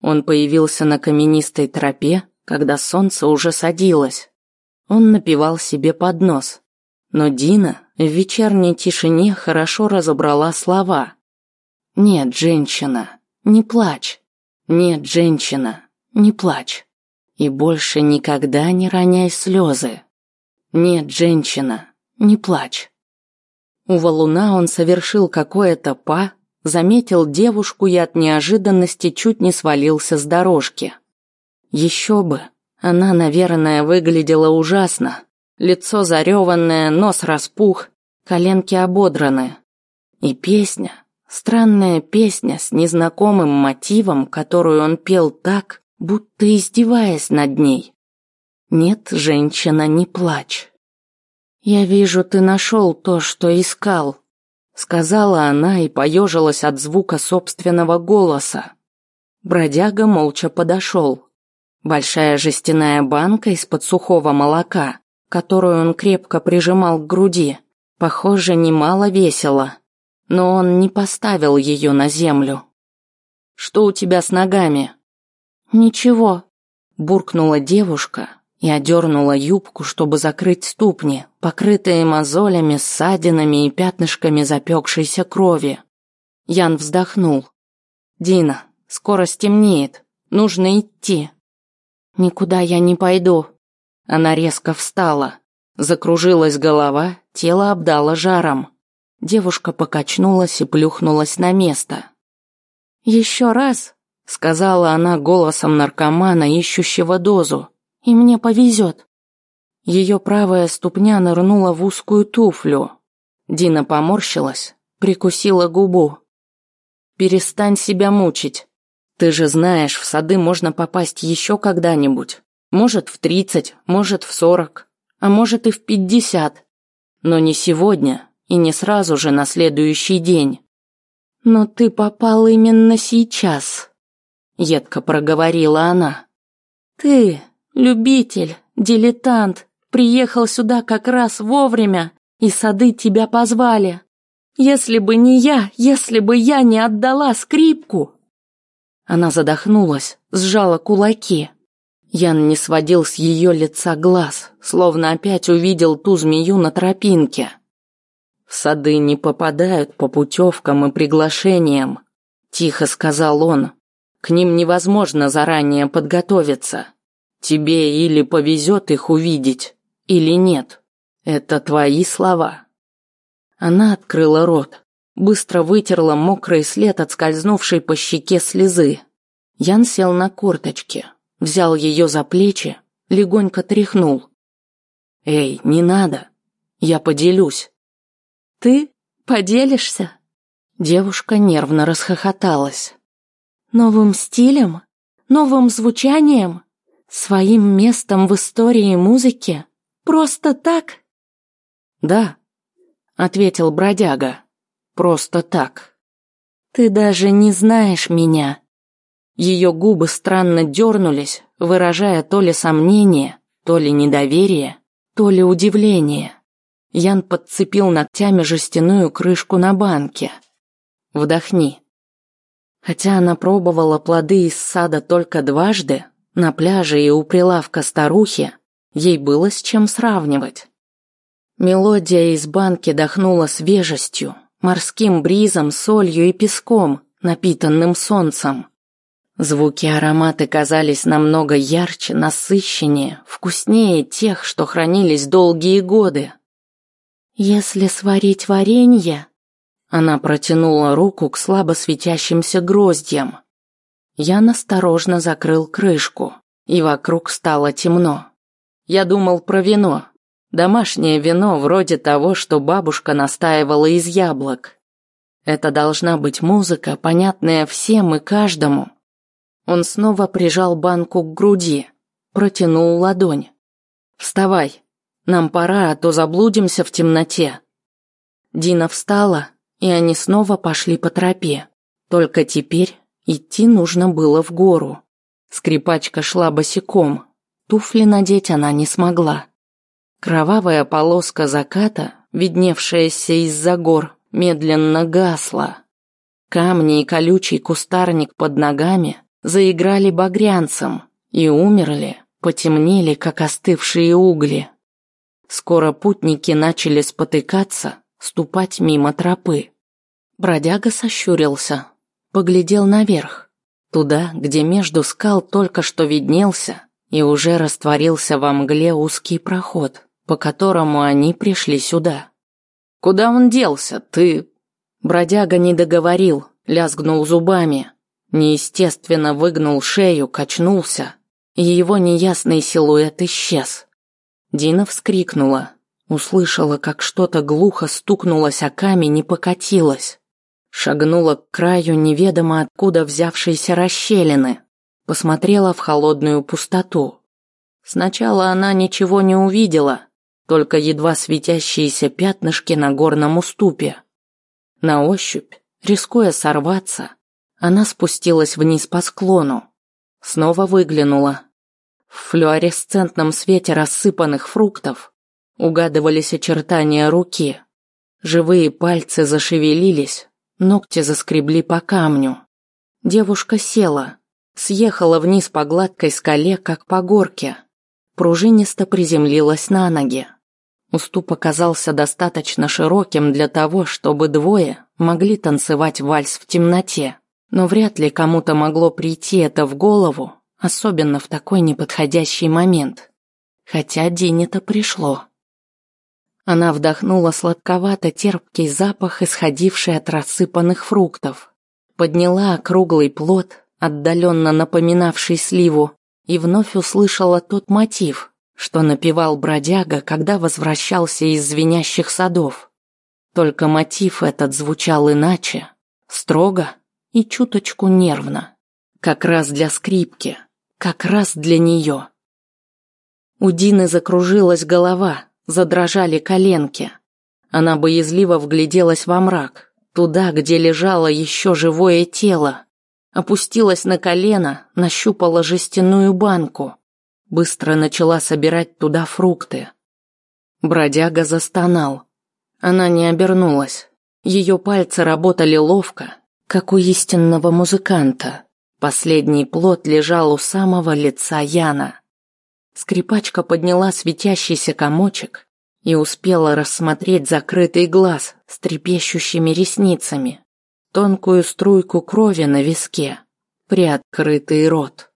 Он появился на каменистой тропе, когда солнце уже садилось. Он напевал себе под нос. Но Дина в вечерней тишине хорошо разобрала слова. «Нет, женщина, не плачь. Нет, женщина, не плачь. И больше никогда не роняй слезы. Нет, женщина, не плачь». У валуна он совершил какое-то па, заметил девушку и от неожиданности чуть не свалился с дорожки. Еще бы, она, наверное, выглядела ужасно. Лицо зареванное, нос распух, коленки ободраны. И песня, странная песня с незнакомым мотивом, которую он пел так, будто издеваясь над ней. «Нет, женщина, не плачь». «Я вижу, ты нашел то, что искал», — сказала она и поежилась от звука собственного голоса. Бродяга молча подошел. Большая жестяная банка из-под сухого молока, которую он крепко прижимал к груди, похоже, немало весила, но он не поставил ее на землю. «Что у тебя с ногами?» «Ничего», – буркнула девушка, и одернула юбку, чтобы закрыть ступни, покрытые мозолями, ссадинами и пятнышками запекшейся крови. Ян вздохнул. «Дина, скоро стемнеет. Нужно идти». «Никуда я не пойду». Она резко встала. Закружилась голова, тело обдало жаром. Девушка покачнулась и плюхнулась на место. «Еще раз», — сказала она голосом наркомана, ищущего дозу, и мне повезет. Ее правая ступня нырнула в узкую туфлю. Дина поморщилась, прикусила губу. «Перестань себя мучить. Ты же знаешь, в сады можно попасть еще когда-нибудь. Может, в тридцать, может, в сорок, а может и в пятьдесят. Но не сегодня и не сразу же на следующий день. Но ты попал именно сейчас», — едко проговорила она. «Ты, Любитель, дилетант, приехал сюда как раз вовремя, и сады тебя позвали. Если бы не я, если бы я не отдала скрипку. Она задохнулась, сжала кулаки. Ян не сводил с ее лица глаз, словно опять увидел ту змею на тропинке. В сады не попадают по путевкам и приглашениям, тихо сказал он. К ним невозможно заранее подготовиться. Тебе или повезет их увидеть, или нет. Это твои слова. Она открыла рот, быстро вытерла мокрый след от скользнувшей по щеке слезы. Ян сел на корточки, взял ее за плечи, легонько тряхнул. «Эй, не надо, я поделюсь». «Ты поделишься?» Девушка нервно расхохоталась. «Новым стилем? Новым звучанием?» Своим местом в истории музыки? Просто так? Да, ответил бродяга. Просто так. Ты даже не знаешь меня. Ее губы странно дернулись, выражая то ли сомнение, то ли недоверие, то ли удивление. Ян подцепил ногтями жестяную крышку на банке. Вдохни. Хотя она пробовала плоды из сада только дважды, на пляже и у прилавка старухи ей было с чем сравнивать. Мелодия из банки дохнула свежестью, морским бризом, солью и песком, напитанным солнцем. Звуки ароматы казались намного ярче, насыщеннее, вкуснее тех, что хранились долгие годы. «Если сварить варенье...» Она протянула руку к слабо светящимся гроздьям. Я осторожно закрыл крышку, и вокруг стало темно. Я думал про вино. Домашнее вино вроде того, что бабушка настаивала из яблок. Это должна быть музыка, понятная всем и каждому. Он снова прижал банку к груди, протянул ладонь. «Вставай, нам пора, а то заблудимся в темноте». Дина встала, и они снова пошли по тропе. Только теперь Идти нужно было в гору. Скрипачка шла босиком. Туфли надеть она не смогла. Кровавая полоска заката, видневшаяся из-за гор, медленно гасла. Камни и колючий кустарник под ногами заиграли багрянцем и умерли, потемнели, как остывшие угли. Скоро путники начали спотыкаться, ступать мимо тропы. Бродяга сощурился, поглядел наверх, туда, где между скал только что виднелся и уже растворился во мгле узкий проход, по которому они пришли сюда. «Куда он делся, ты?» Бродяга не договорил, лязгнул зубами, неестественно выгнул шею, качнулся, и его неясный силуэт исчез. Дина вскрикнула, услышала, как что-то глухо стукнулось о камень и покатилось. Шагнула к краю неведомо откуда взявшейся расщелины, посмотрела в холодную пустоту. Сначала она ничего не увидела, только едва светящиеся пятнышки на горном уступе. На ощупь, рискуя сорваться, она спустилась вниз по склону. Снова выглянула. В флуоресцентном свете рассыпанных фруктов угадывались очертания руки. Живые пальцы зашевелились, ногти заскребли по камню. Девушка села, съехала вниз по гладкой скале, как по горке. Пружинисто приземлилась на ноги. Уступ оказался достаточно широким для того, чтобы двое могли танцевать вальс в темноте. Но вряд ли кому-то могло прийти это в голову, особенно в такой неподходящий момент. Хотя Дине-то пришло. Она вдохнула сладковато-терпкий запах, исходивший от рассыпанных фруктов. Подняла округлый плод, отдаленно напоминавший сливу, и вновь услышала тот мотив, что напевал бродяга, когда возвращался из звенящих садов. Только мотив этот звучал иначе, строго и чуточку нервно. Как раз для скрипки, как раз для нее. У Дины закружилась голова, задрожали коленки. Она боязливо вгляделась во мрак, туда, где лежало еще живое тело. Опустилась на колено, нащупала жестяную банку. Быстро начала собирать туда фрукты. Бродяга застонал. Она не обернулась. Ее пальцы работали ловко, как у истинного музыканта. Последний плод лежал у самого лица Яна. Скрипачка подняла светящийся комочек и успела рассмотреть закрытый глаз с трепещущими ресницами, тонкую струйку крови на виске, приоткрытый рот.